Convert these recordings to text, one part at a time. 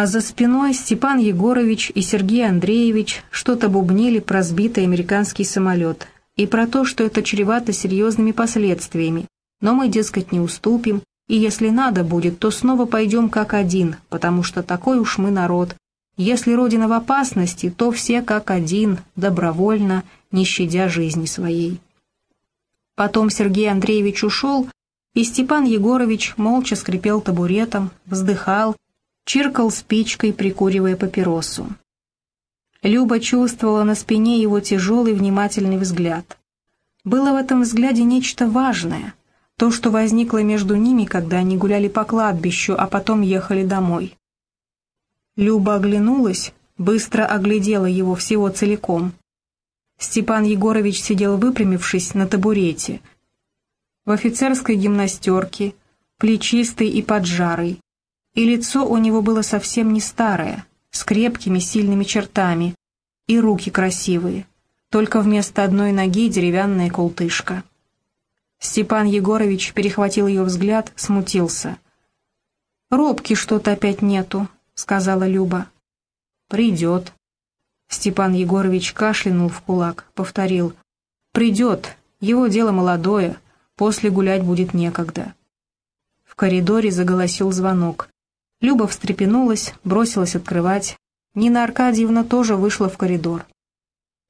А за спиной Степан Егорович и Сергей Андреевич что-то бубнили про сбитый американский самолет и про то, что это чревато серьезными последствиями, но мы, дескать, не уступим, и если надо будет, то снова пойдем как один, потому что такой уж мы народ. Если Родина в опасности, то все как один, добровольно, не щадя жизни своей. Потом Сергей Андреевич ушел, и Степан Егорович молча скрипел табуретом, вздыхал, чиркал спичкой, прикуривая папиросу. Люба чувствовала на спине его тяжелый внимательный взгляд. Было в этом взгляде нечто важное, то, что возникло между ними, когда они гуляли по кладбищу, а потом ехали домой. Люба оглянулась, быстро оглядела его всего целиком. Степан Егорович сидел выпрямившись на табурете. В офицерской гимнастерке, плечистый и поджарый. И лицо у него было совсем не старое, с крепкими сильными чертами, и руки красивые, только вместо одной ноги деревянная култышка. Степан Егорович перехватил ее взгляд, смутился. «Робки что-то опять нету», — сказала Люба. «Придет», Степан Егорович кашлянул в кулак, повторил. «Придет, его дело молодое, после гулять будет некогда». В коридоре заголосил звонок. Люба встрепенулась, бросилась открывать. Нина Аркадьевна тоже вышла в коридор.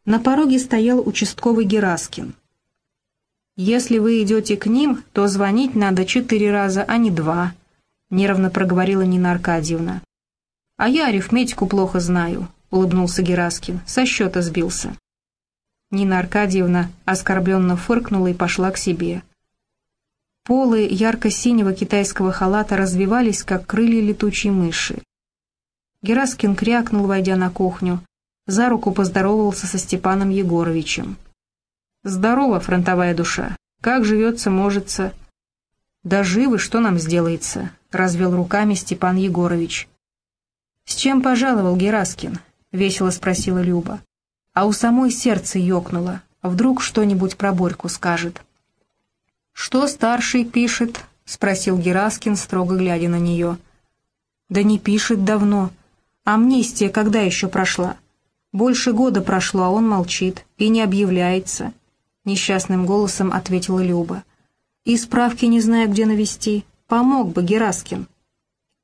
На пороге стоял участковый Гераскин. «Если вы идете к ним, то звонить надо четыре раза, а не два», — нервно проговорила Нина Аркадьевна. «А я арифметику плохо знаю. — улыбнулся Гераскин. «Со счета сбился». Нина Аркадьевна оскорбленно фыркнула и пошла к себе. Полы ярко-синего китайского халата развивались, как крылья летучей мыши. Гераскин крякнул, войдя на кухню. За руку поздоровался со Степаном Егоровичем. «Здорово, фронтовая душа. Как живется, можется...» «Да живы, что нам сделается?» — развел руками Степан Егорович. «С чем пожаловал Гераскин?» — весело спросила Люба. А у самой сердце ёкнуло. Вдруг что-нибудь про Борьку скажет. «Что старший пишет?» — спросил Гераскин, строго глядя на нее. «Да не пишет давно. Амнистия когда еще прошла? Больше года прошло, а он молчит и не объявляется», — несчастным голосом ответила Люба. «И справки не знаю, где навести. Помог бы, Гераскин».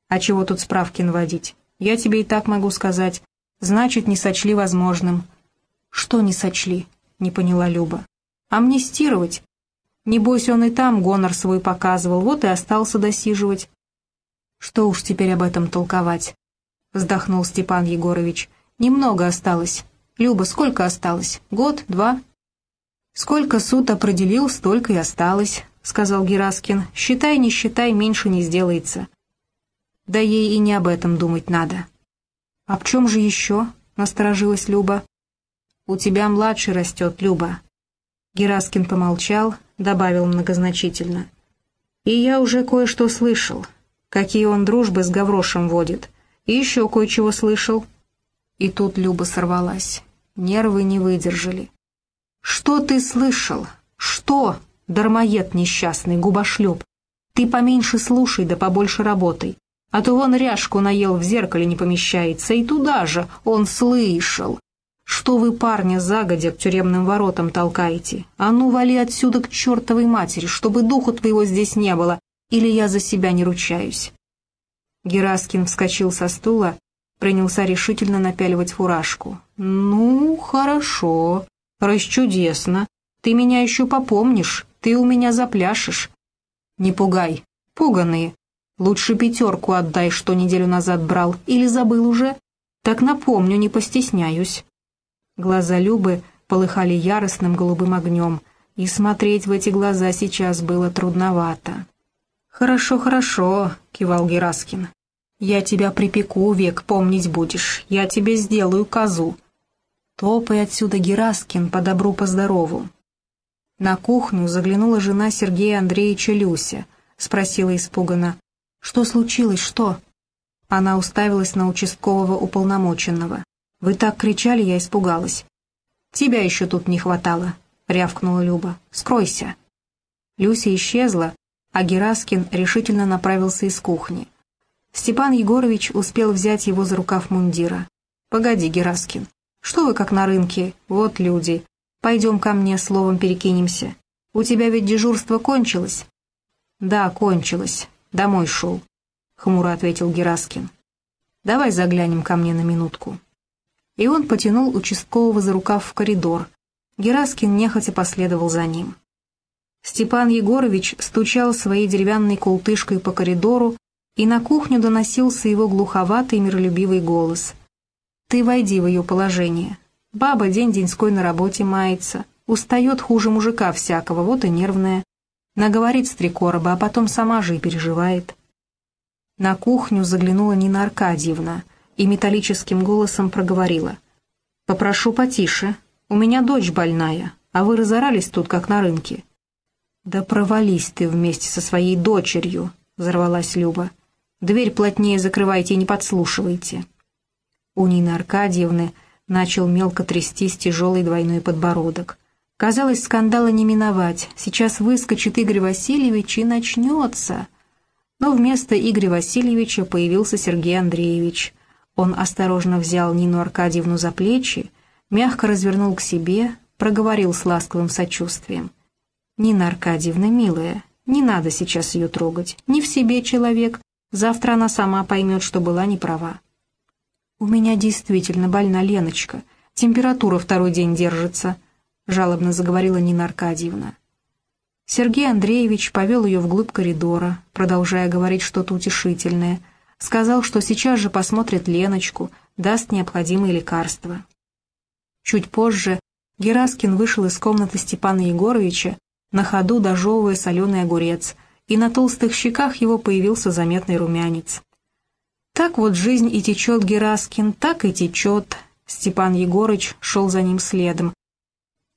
«А чего тут справки наводить? Я тебе и так могу сказать. Значит, не сочли возможным. Что не сочли? Не поняла Люба. Амнистировать. Небось, он и там гонор свой показывал, вот и остался досиживать. Что уж теперь об этом толковать? Вздохнул Степан Егорович. Немного осталось. Люба, сколько осталось? Год? Два? Сколько суд определил, столько и осталось, сказал Гераскин. Считай, не считай, меньше не сделается. Да ей и не об этом думать надо. «А в чем же еще?» — насторожилась Люба. «У тебя младший растет, Люба». Гераскин помолчал, добавил многозначительно. «И я уже кое-что слышал. Какие он дружбы с Гаврошем водит. И еще кое-чего слышал». И тут Люба сорвалась. Нервы не выдержали. «Что ты слышал? Что, дармоед несчастный, губошлеп? Ты поменьше слушай да побольше работай. А то вон ряжку наел в зеркале не помещается, и туда же он слышал. Что вы парня загодя к тюремным воротам толкаете? А ну, вали отсюда к чертовой матери, чтобы духу твоего здесь не было, или я за себя не ручаюсь. Гераскин вскочил со стула, принялся решительно напяливать фуражку. «Ну, хорошо, расчудесно. Ты меня еще попомнишь, ты у меня запляшешь». «Не пугай, пуганые», Лучше пятерку отдай, что неделю назад брал, или забыл уже? Так напомню, не постесняюсь». Глаза Любы полыхали яростным голубым огнем, и смотреть в эти глаза сейчас было трудновато. «Хорошо, хорошо», — кивал Гераскин. «Я тебя припеку, век помнить будешь. Я тебе сделаю козу». Топай отсюда, Гераскин, по добру, по здорову. На кухню заглянула жена Сергея Андреевича Люся, спросила испуганно. «Что случилось? Что?» Она уставилась на участкового уполномоченного. «Вы так кричали, я испугалась». «Тебя еще тут не хватало», — рявкнула Люба. «Скройся». Люся исчезла, а Гераскин решительно направился из кухни. Степан Егорович успел взять его за рукав мундира. «Погоди, Гераскин, что вы как на рынке? Вот люди. Пойдем ко мне, словом перекинемся. У тебя ведь дежурство кончилось?» «Да, кончилось. Домой шел», — хмуро ответил Гераскин. «Давай заглянем ко мне на минутку». И он потянул участкового за рукав в коридор. Гераскин нехотя последовал за ним. Степан Егорович стучал своей деревянной култышкой по коридору, и на кухню доносился его глуховатый миролюбивый голос. «Ты войди в ее положение. Баба день-деньской на работе мается, устает хуже мужика всякого, вот и нервная. Наговорит с три короба, а потом сама же и переживает». На кухню заглянула Нина Аркадьевна и металлическим голосом проговорила. «Попрошу потише. У меня дочь больная, а вы разорались тут, как на рынке». «Да провались ты вместе со своей дочерью», — взорвалась Люба. «Дверь плотнее закрывайте и не подслушивайте». У Нины Аркадьевны начал мелко трястись тяжелый двойной подбородок. Казалось, скандала не миновать. Сейчас выскочит Игорь Васильевич и начнется. Но вместо Игоря Васильевича появился Сергей Андреевич. Он осторожно взял Нину Аркадьевну за плечи, мягко развернул к себе, проговорил с ласковым сочувствием. «Нина Аркадьевна, милая, не надо сейчас ее трогать. Не в себе человек. Завтра она сама поймет, что была не права». «У меня действительно больна Леночка. Температура второй день держится», — жалобно заговорила Нина Аркадьевна. Сергей Андреевич повел ее вглубь коридора, продолжая говорить что-то утешительное. Сказал, что сейчас же посмотрит Леночку, даст необходимые лекарства. Чуть позже Гераскин вышел из комнаты Степана Егоровича на ходу дожевывая соленый огурец, и на толстых щеках его появился заметный румянец. Так вот жизнь и течет, Гераскин, так и течет. Степан Егорыч шел за ним следом,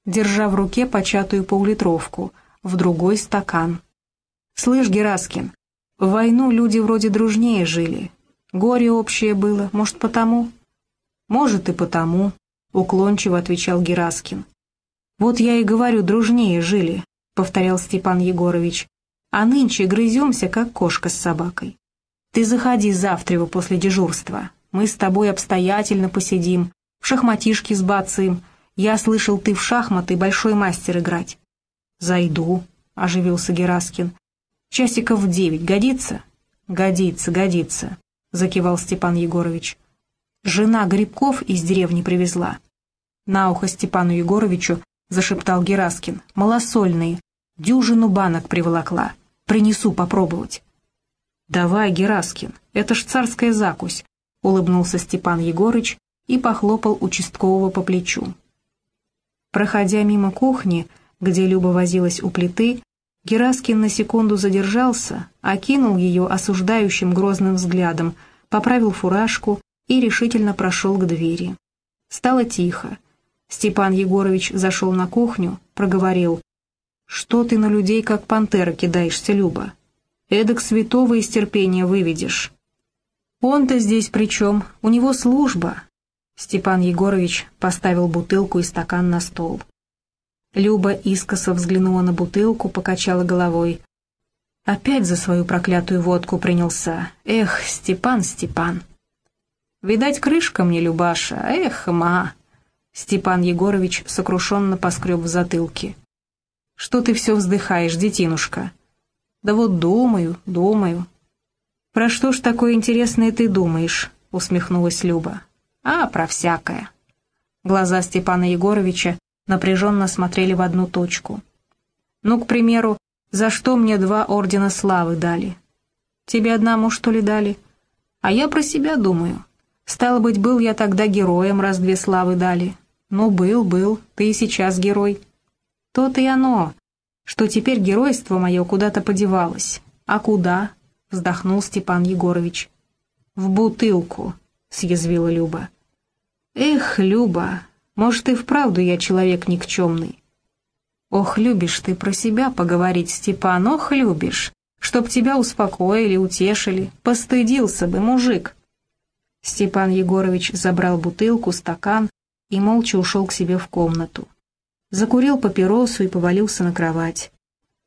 держа в руке початую поллитровку, в другой стакан. «Слышь, Гераскин, в войну люди вроде дружнее жили. Горе общее было, может, потому?» «Может, и потому», — уклончиво отвечал Гераскин. «Вот я и говорю, дружнее жили повторял Степан Егорович. «А нынче грыземся, как кошка с собакой. Ты заходи завтра после дежурства. Мы с тобой обстоятельно посидим, в шахматишки сбацаем. Я слышал, ты в шахматы большой мастер играть». «Зайду», — оживился Гераскин. «Часиков в девять годится?» «Годится, годится», — закивал Степан Егорович. «Жена Грибков из деревни привезла». На ухо Степану Егоровичу зашептал Гераскин. «Малосольные, Дюжину банок приволокла. Принесу попробовать». «Давай, Гераскин, это ж царская закусь», — улыбнулся Степан Егорыч и похлопал участкового по плечу. Проходя мимо кухни, где Люба возилась у плиты, Гераскин на секунду задержался, окинул ее осуждающим грозным взглядом, поправил фуражку и решительно прошел к двери. Стало тихо. Степан Егорович зашел на кухню, проговорил «Что ты на людей, как пантера, кидаешься, Люба? Эдак святого из терпения выведешь». «Он-то здесь при чем? У него служба». Степан Егорович поставил бутылку и стакан на стол. Люба искоса взглянула на бутылку, покачала головой. Опять за свою проклятую водку принялся. Эх, Степан, Степан. Видать, крышка мне, Любаша. Эх, ма. Степан Егорович сокрушенно поскреб в затылке. Что ты все вздыхаешь, детинушка?» «Да вот думаю, думаю». «Про что ж такое интересное ты думаешь?» — усмехнулась Люба. «А, про всякое». Глаза Степана Егоровича напряженно смотрели в одну точку. «Ну, к примеру, за что мне два ордена славы дали? Тебе одному, что ли, дали? А я про себя думаю. Стало быть, был я тогда героем, раз две славы дали. Ну, был, был, ты и сейчас герой. То-то и оно, что теперь геройство мое куда-то подевалось. А куда? Вздохнул Степан Егорович. В бутылку, съязвила Люба. Эх, Люба, может и вправду я человек никчемный. Ох, любишь ты про себя поговорить, Степан, ох, любишь. Чтоб тебя успокоили, утешили, постыдился бы мужик. Степан Егорович забрал бутылку, стакан и молча ушел к себе в комнату закурил папиросу и повалился на кровать.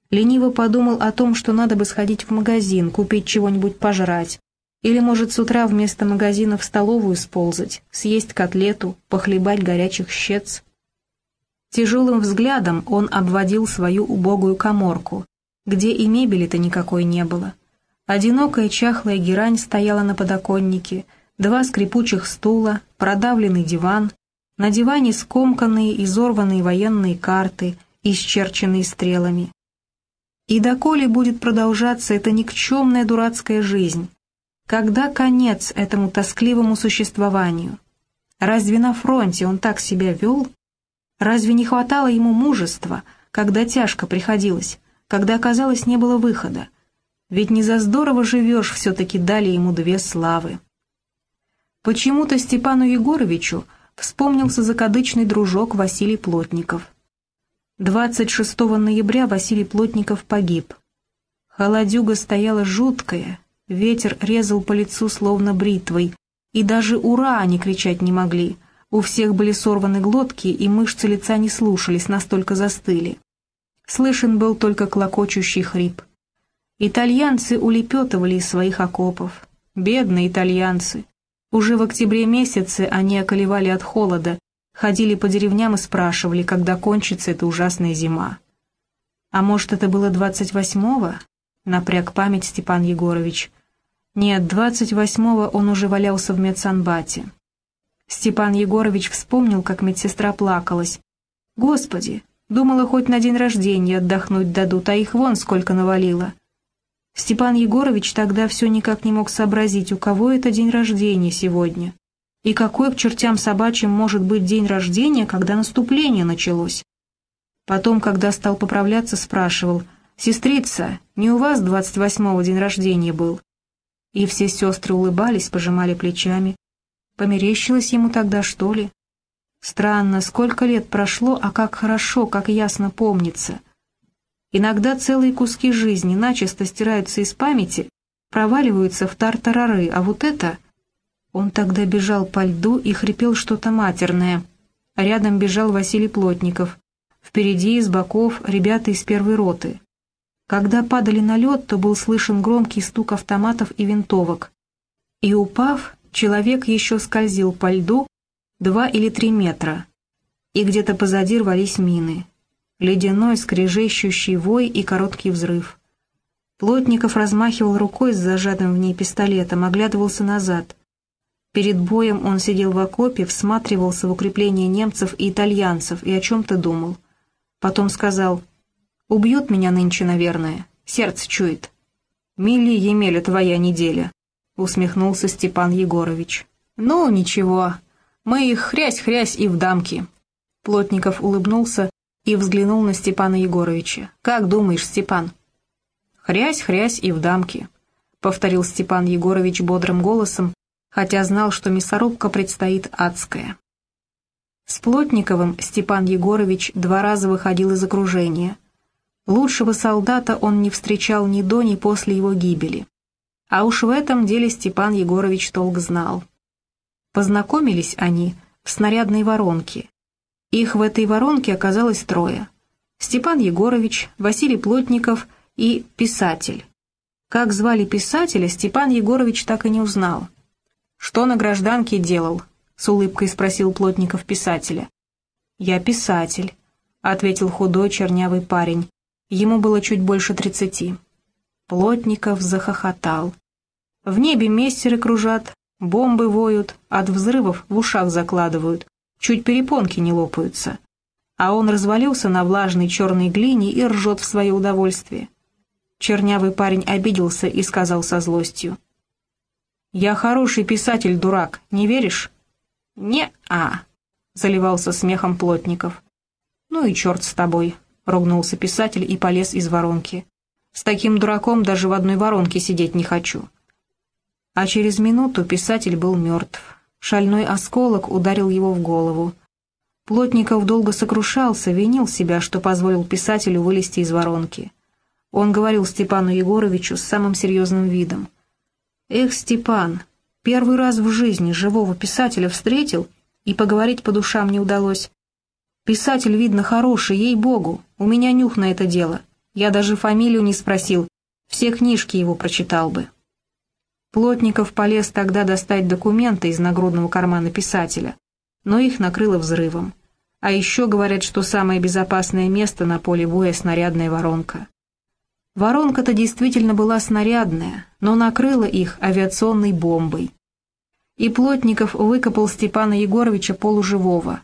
Лениво подумал о том, что надо бы сходить в магазин, купить чего-нибудь пожрать. Или, может, с утра вместо магазина в столовую сползать, съесть котлету, похлебать горячих щец. Тяжелым взглядом он обводил свою убогую коморку, где и мебели-то никакой не было. Одинокая чахлая герань стояла на подоконнике, два скрипучих стула, продавленный диван, на диване скомканные, изорванные военные карты, исчерченные стрелами. И доколе будет продолжаться эта никчемная дурацкая жизнь? Когда конец этому тоскливому существованию? Разве на фронте он так себя вел? Разве не хватало ему мужества, когда тяжко приходилось, когда, казалось, не было выхода? Ведь не за здорово живешь, все-таки дали ему две славы. Почему-то Степану Егоровичу вспомнился закадычный дружок Василий Плотников. 26 ноября Василий Плотников погиб. Холодюга стояла жуткая, ветер резал по лицу словно бритвой, и даже «Ура!» они кричать не могли. У всех были сорваны глотки, и мышцы лица не слушались, настолько застыли. Слышен был только клокочущий хрип. Итальянцы улепетывали из своих окопов. Бедные итальянцы. Уже в октябре месяце они околевали от холода, ходили по деревням и спрашивали, когда кончится эта ужасная зима. А может, это было двадцать восьмого? Напряг память Степан Егорович. Нет, двадцать восьмого он уже валялся в медсанбате. Степан Егорович вспомнил, как медсестра плакалась. «Господи, думала, хоть на день рождения отдохнуть дадут, а их вон сколько навалило. Степан Егорович тогда все никак не мог сообразить, у кого это день рождения сегодня. И какой к чертям собачьим может быть день рождения, когда наступление началось? Потом, когда стал поправляться, спрашивал, «Сестрица, не у вас 28-го день рождения был?» И все сестры улыбались, пожимали плечами. Померещилось ему тогда, что ли? Странно, сколько лет прошло, а как хорошо, как ясно помнится — Иногда целые куски жизни начисто стираются из памяти, проваливаются в тартарары, а вот это... Он тогда бежал по льду и хрипел что-то матерное. Рядом бежал Василий Плотников. Впереди, с боков, ребята из первой роты. Когда падали на лед, то был слышен громкий стук автоматов и винтовок. И упав, человек еще скользил по льду два или три метра. И где-то позади рвались мины ледяной скрежещущий вой и короткий взрыв. Плотников размахивал рукой с зажатым в ней пистолетом, оглядывался назад. Перед боем он сидел в окопе, всматривался в укрепление немцев и итальянцев и о чем-то думал. Потом сказал, «Убьют меня нынче, наверное, сердце чует». «Мили Емеля твоя неделя», — усмехнулся Степан Егорович. «Ну, ничего, мы их хрясь-хрясь и в дамки». Плотников улыбнулся и взглянул на Степана Егоровича. «Как думаешь, Степан?» «Хрясь, хрясь и в дамке», — повторил Степан Егорович бодрым голосом, хотя знал, что мясорубка предстоит адская. С Плотниковым Степан Егорович два раза выходил из окружения. Лучшего солдата он не встречал ни до, ни после его гибели. А уж в этом деле Степан Егорович толк знал. Познакомились они в снарядной воронке, их в этой воронке оказалось трое. Степан Егорович, Василий Плотников и писатель. Как звали писателя, Степан Егорович так и не узнал. «Что на гражданке делал?» — с улыбкой спросил Плотников писателя. «Я писатель», — ответил худой чернявый парень. Ему было чуть больше тридцати. Плотников захохотал. В небе мессеры кружат, бомбы воют, от взрывов в ушах закладывают чуть перепонки не лопаются. А он развалился на влажной черной глине и ржет в свое удовольствие. Чернявый парень обиделся и сказал со злостью. «Я хороший писатель, дурак, не веришь?» «Не-а», — заливался смехом Плотников. «Ну и черт с тобой», — ругнулся писатель и полез из воронки. «С таким дураком даже в одной воронке сидеть не хочу». А через минуту писатель был мертв. Шальной осколок ударил его в голову. Плотников долго сокрушался, винил себя, что позволил писателю вылезти из воронки. Он говорил Степану Егоровичу с самым серьезным видом. «Эх, Степан, первый раз в жизни живого писателя встретил, и поговорить по душам не удалось. Писатель, видно, хороший, ей-богу, у меня нюх на это дело. Я даже фамилию не спросил, все книжки его прочитал бы». Плотников полез тогда достать документы из нагрудного кармана писателя, но их накрыло взрывом. А еще говорят, что самое безопасное место на поле боя — снарядная воронка. Воронка-то действительно была снарядная, но накрыла их авиационной бомбой. И Плотников выкопал Степана Егоровича полуживого,